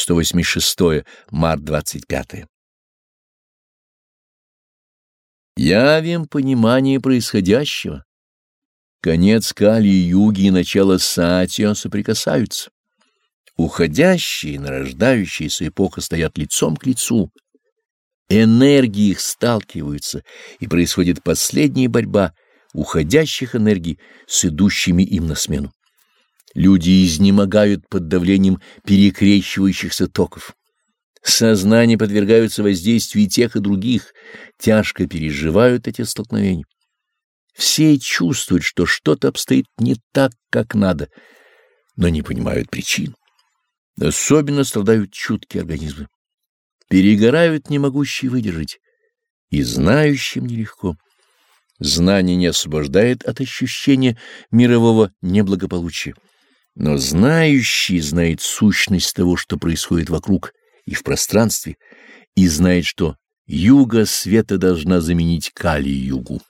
186 март 25 Явим понимание происходящего. Конец Кали-юги и начало Сатио соприкасаются. Уходящие и нарождающиеся эпоха стоят лицом к лицу. Энергии их сталкиваются, и происходит последняя борьба уходящих энергий с идущими им на смену. Люди изнемогают под давлением перекрещивающихся токов. Сознание подвергаются воздействию тех и других, тяжко переживают эти столкновения. Все чувствуют, что что-то обстоит не так, как надо, но не понимают причин. Особенно страдают чуткие организмы. Перегорают не могущие выдержать, и знающим нелегко. Знание не освобождает от ощущения мирового неблагополучия, но знающий знает сущность того, что происходит вокруг и в пространстве, и знает, что юга света должна заменить кали-югу.